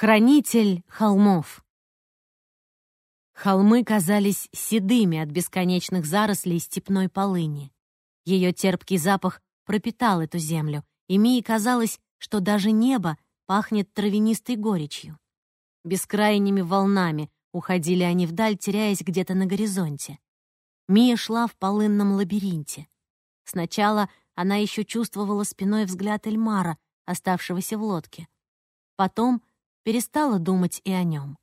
Хранитель холмов. Холмы казались седыми от бесконечных зарослей степной полыни. Ее терпкий запах пропитал эту землю, и Мии казалось, что даже небо пахнет травянистой горечью. Бескрайними волнами уходили они вдаль, теряясь где-то на горизонте. Мия шла в полынном лабиринте. Сначала она еще чувствовала спиной взгляд Эльмара, оставшегося в лодке. Потом перестала думать и о нем.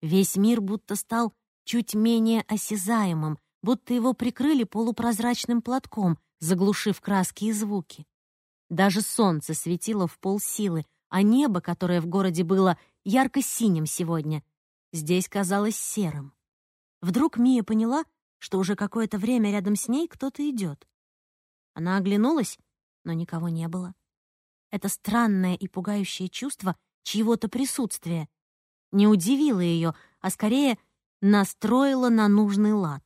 Весь мир будто стал чуть менее осязаемым, будто его прикрыли полупрозрачным платком, заглушив краски и звуки. Даже солнце светило в полсилы, а небо, которое в городе было ярко-синим сегодня, здесь казалось серым. Вдруг Мия поняла, что уже какое-то время рядом с ней кто-то идет. Она оглянулась, но никого не было. Это странное и пугающее чувство чьего-то присутствия не удивило ее, а скорее настроило на нужный лад.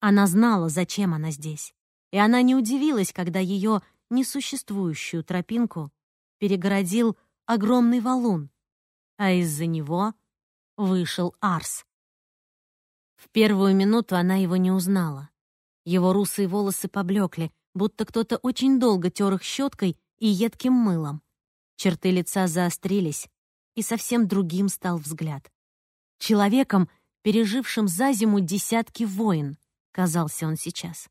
Она знала, зачем она здесь, и она не удивилась, когда ее несуществующую тропинку перегородил огромный валун, а из-за него вышел Арс. В первую минуту она его не узнала. Его русые волосы поблекли, будто кто-то очень долго тер их щеткой и едким мылом. Черты лица заострились, и совсем другим стал взгляд. Человеком, пережившим за зиму десятки войн, казался он сейчас.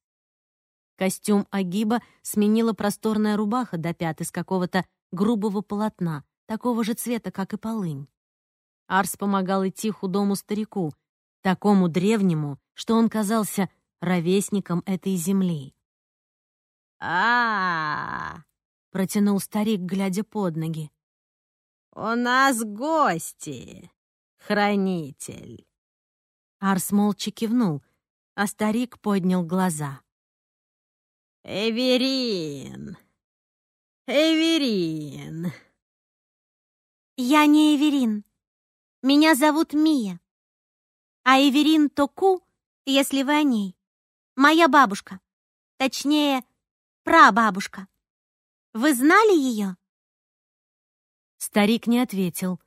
Костюм Агиба сменила просторная рубаха до пят из какого-то грубого полотна, такого же цвета, как и полынь. Арс помогал идти худому старику, такому древнему, что он казался ровесником этой земли. а, -а, -а протянул старик, глядя под ноги. «У нас гости, хранитель». Арс молча кивнул, а старик поднял глаза. «Эверин! Эверин!» «Я не Эверин. Меня зовут Мия. А Эверин Току, если вы о ней, моя бабушка. Точнее, прабабушка. Вы знали ее?» Старик не ответил.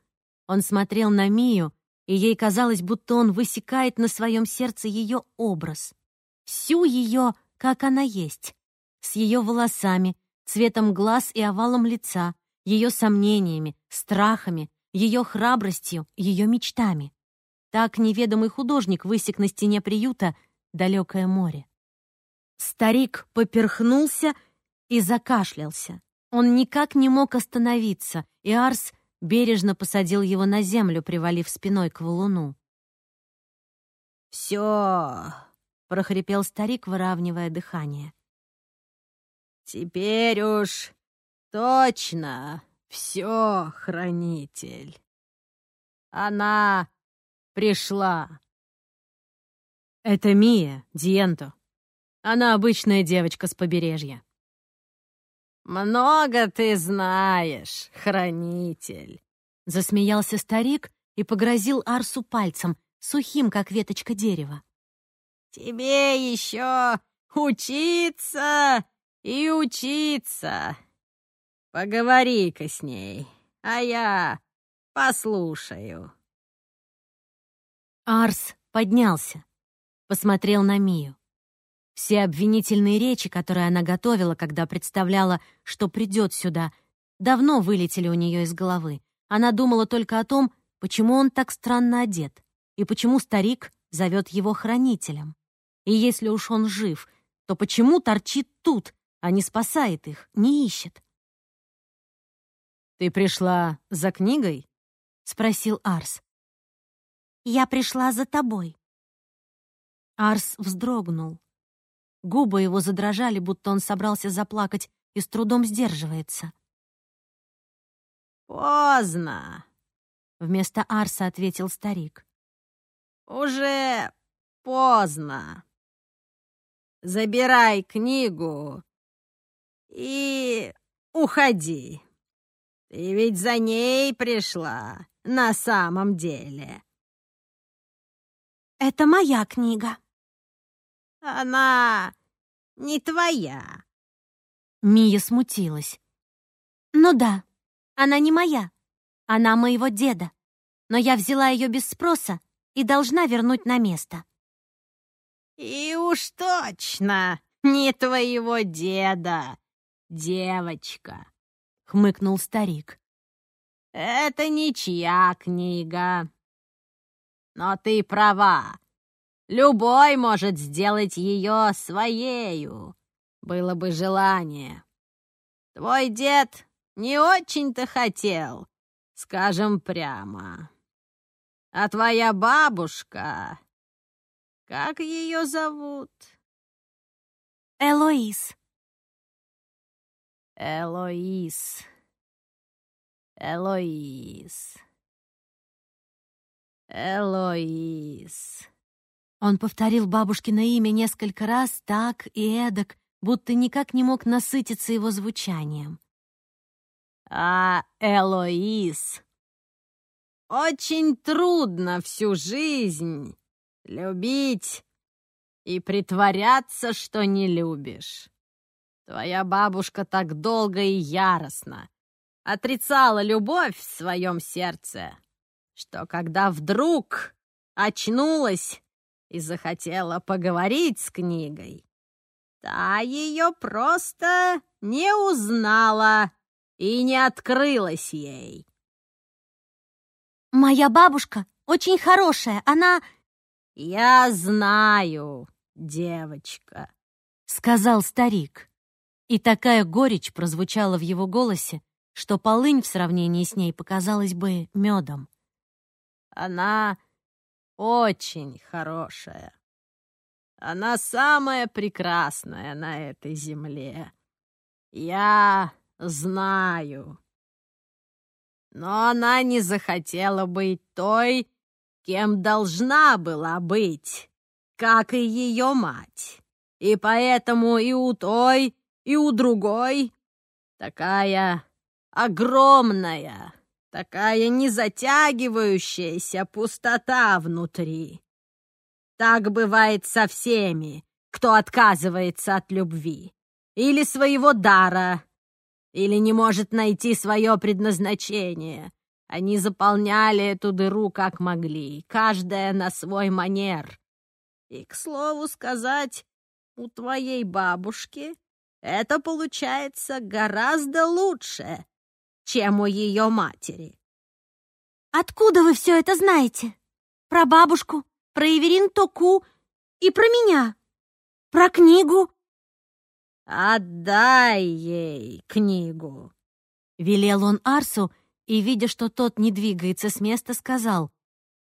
Он смотрел на Мию, и ей казалось, будто он высекает на своем сердце ее образ. Всю ее, как она есть. С ее волосами, цветом глаз и овалом лица, ее сомнениями, страхами, ее храбростью, ее мечтами. Так неведомый художник высек на стене приюта далекое море. Старик поперхнулся и закашлялся. Он никак не мог остановиться, и Арс бережно посадил его на землю, привалив спиной к валуну. «Все!» — прохрипел старик, выравнивая дыхание. «Теперь уж точно все, хранитель. Она пришла». «Это Мия, Диенто. Она обычная девочка с побережья. «Много ты знаешь, хранитель!» Засмеялся старик и погрозил Арсу пальцем, сухим, как веточка дерева. «Тебе еще учиться и учиться. Поговори-ка с ней, а я послушаю». Арс поднялся, посмотрел на Мию. Все обвинительные речи, которые она готовила, когда представляла, что придет сюда, давно вылетели у нее из головы. Она думала только о том, почему он так странно одет и почему старик зовет его хранителем. И если уж он жив, то почему торчит тут, а не спасает их, не ищет? «Ты пришла за книгой?» — спросил Арс. «Я пришла за тобой». Арс вздрогнул. Губы его задрожали, будто он собрался заплакать и с трудом сдерживается. «Поздно», — вместо Арса ответил старик. «Уже поздно. Забирай книгу и уходи. Ты ведь за ней пришла на самом деле». «Это моя книга», она не твоя. Мия смутилась. Ну да, она не моя. Она моего деда, но я взяла ее без спроса и должна вернуть на место. И уж точно не твоего деда, девочка, хмыкнул старик. Это ничья книга. Но ты права. Любой может сделать ее своею. Было бы желание. Твой дед не очень-то хотел, скажем прямо. А твоя бабушка... Как ее зовут? Элоиз. Элоиз. Элоиз. Элоиз. Он повторил бабушкино имя несколько раз так и эдак, будто никак не мог насытиться его звучанием. А Элоиз, очень трудно всю жизнь любить и притворяться, что не любишь. Твоя бабушка так долго и яростно отрицала любовь в своем сердце, что когда вдруг очнулась и захотела поговорить с книгой, та ее просто не узнала и не открылась ей. «Моя бабушка очень хорошая, она...» «Я знаю, девочка», — сказал старик. И такая горечь прозвучала в его голосе, что полынь в сравнении с ней показалась бы медом. «Она очень хорошая. Она самая прекрасная на этой земле. Я знаю. Но она не захотела быть той, кем должна была быть, как и ее мать. И поэтому и у той, и у другой такая огромная, такая незатягивающаяся пустота внутри. Так бывает со всеми, кто отказывается от любви или своего дара, или не может найти свое предназначение. Они заполняли эту дыру как могли, каждая на свой манер. И, к слову сказать, у твоей бабушки это получается гораздо лучше, чем у ее матери. «Откуда вы все это знаете? Про бабушку, про Эверин Току и про меня? Про книгу?» «Отдай ей книгу!» Велел он Арсу и, видя, что тот не двигается с места, сказал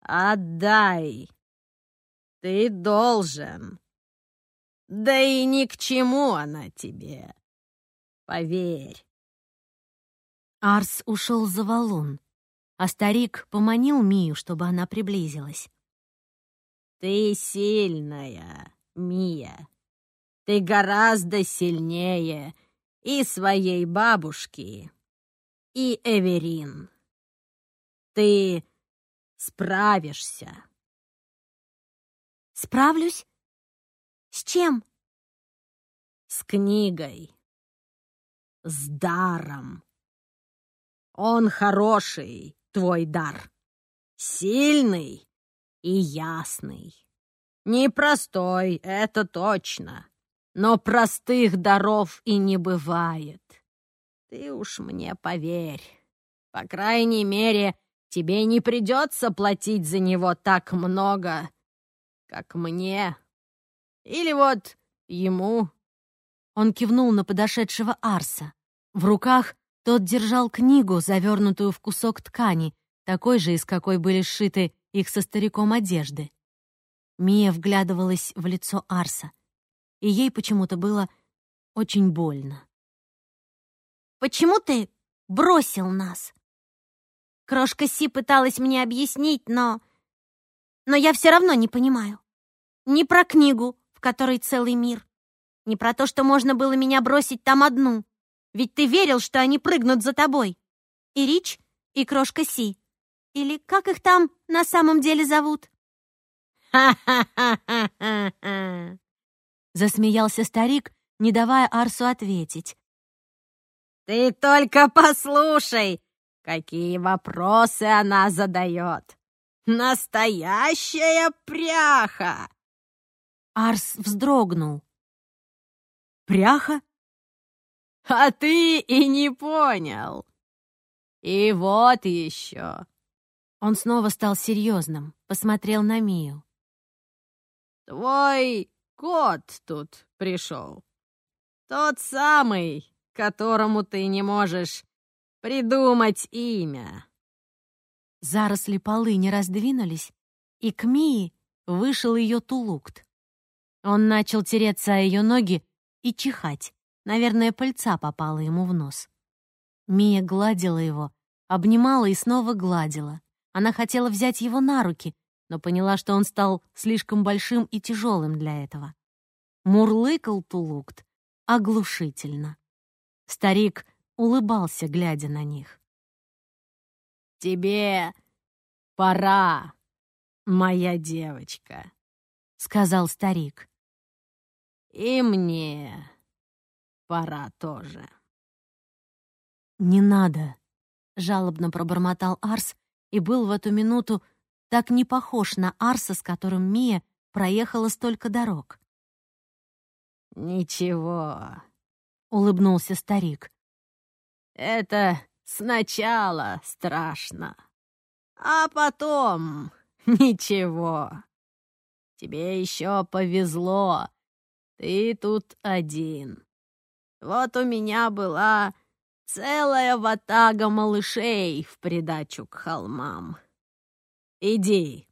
«Отдай! Ты должен! Да и ни к чему она тебе! Поверь!» Арс ушел за валун, а старик поманил Мию, чтобы она приблизилась. «Ты сильная, Мия!» Ты гораздо сильнее и своей бабушки, и Эверин. Ты справишься. Справлюсь? С чем? С книгой. С даром. Он хороший, твой дар. Сильный и ясный. Непростой, это точно. Но простых даров и не бывает. Ты уж мне поверь. По крайней мере, тебе не придется платить за него так много, как мне. Или вот ему. Он кивнул на подошедшего Арса. В руках тот держал книгу, завернутую в кусок ткани, такой же, из какой были сшиты их со стариком одежды. Мия вглядывалась в лицо Арса и ей почему-то было очень больно. «Почему ты бросил нас?» Крошка Си пыталась мне объяснить, но... Но я все равно не понимаю. Ни про книгу, в которой целый мир, ни про то, что можно было меня бросить там одну. Ведь ты верил, что они прыгнут за тобой. И Рич, и Крошка Си. Или как их там на самом деле зовут? «Ха-ха-ха-ха-ха!» Засмеялся старик, не давая Арсу ответить. «Ты только послушай, какие вопросы она задает! Настоящая пряха!» Арс вздрогнул. «Пряха?» «А ты и не понял! И вот еще!» Он снова стал серьезным, посмотрел на Мию. «Твой кот тут пришел. Тот самый, которому ты не можешь придумать имя». Заросли полы не раздвинулись, и к Мии вышел ее тулукт. Он начал тереться о ее ноги и чихать. Наверное, пыльца попала ему в нос. Мия гладила его, обнимала и снова гладила. Она хотела взять его на руки, но поняла, что он стал слишком большим и тяжелым для этого. Мурлыкал Тулукт оглушительно. Старик улыбался, глядя на них. «Тебе пора, моя девочка», — сказал старик. «И мне пора тоже». «Не надо», — жалобно пробормотал Арс и был в эту минуту так не похож на Арса, с которым Мия проехала столько дорог. «Ничего», — улыбнулся старик. «Это сначала страшно, а потом ничего. Тебе еще повезло, ты тут один. Вот у меня была целая ватага малышей в придачу к холмам». Иди.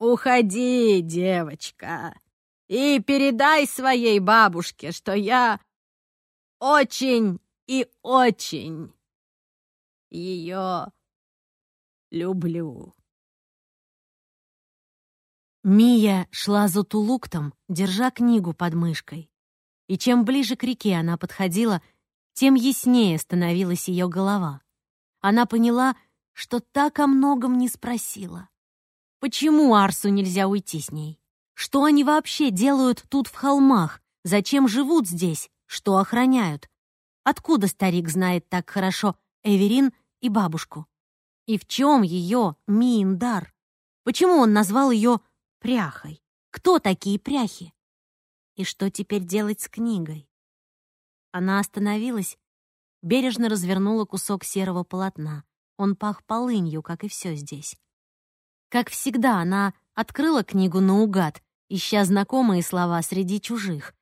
Уходи, девочка, и передай своей бабушке, что я очень и очень ее люблю. Мия шла за Тулуктом, держа книгу под мышкой. И чем ближе к реке она подходила, тем яснее становилась ее голова. Она поняла, что так о многом не спросила. Почему Арсу нельзя уйти с ней? Что они вообще делают тут в холмах? Зачем живут здесь? Что охраняют? Откуда старик знает так хорошо Эверин и бабушку? И в чем ее Миин дар? Почему он назвал ее пряхой? Кто такие пряхи? И что теперь делать с книгой? Она остановилась, бережно развернула кусок серого полотна. Он пах полынью, как и все здесь. Как всегда, она открыла книгу наугад, ища знакомые слова среди чужих.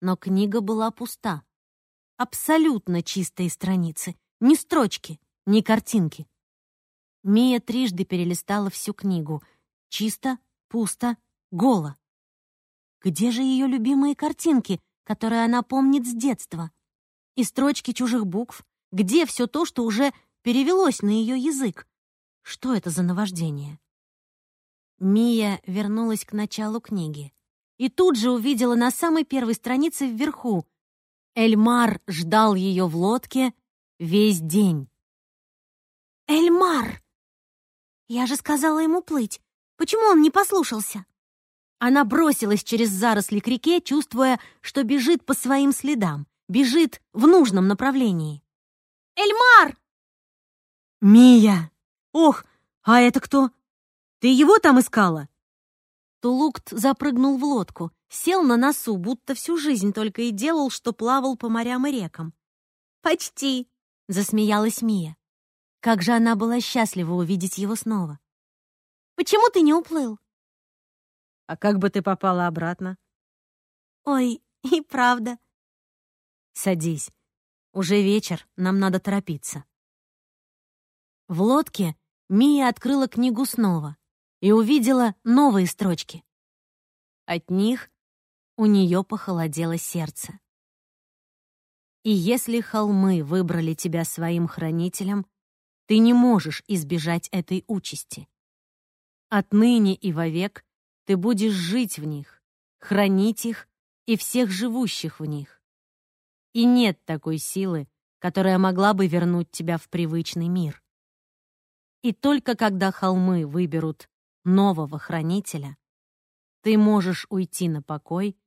Но книга была пуста. Абсолютно чистые страницы. Ни строчки, ни картинки. Мия трижды перелистала всю книгу. Чисто, пусто, голо. Где же ее любимые картинки, которые она помнит с детства? И строчки чужих букв? Где все то, что уже перевелось на ее язык. Что это за наваждение? Мия вернулась к началу книги и тут же увидела на самой первой странице вверху. Эльмар ждал ее в лодке весь день. «Эльмар! Я же сказала ему плыть. Почему он не послушался?» Она бросилась через заросли к реке, чувствуя, что бежит по своим следам, бежит в нужном направлении. «Эльмар!» «Мия! Ох, а это кто? Ты его там искала?» Тулукт запрыгнул в лодку, сел на носу, будто всю жизнь только и делал, что плавал по морям и рекам. «Почти!» — засмеялась Мия. Как же она была счастлива увидеть его снова. «Почему ты не уплыл?» «А как бы ты попала обратно?» «Ой, и правда». «Садись. Уже вечер, нам надо торопиться». В лодке Мия открыла книгу снова и увидела новые строчки. От них у нее похолодело сердце. И если холмы выбрали тебя своим хранителем, ты не можешь избежать этой участи. Отныне и вовек ты будешь жить в них, хранить их и всех живущих в них. И нет такой силы, которая могла бы вернуть тебя в привычный мир. И только когда холмы выберут нового хранителя, ты можешь уйти на покой,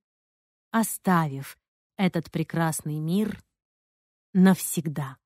оставив этот прекрасный мир навсегда.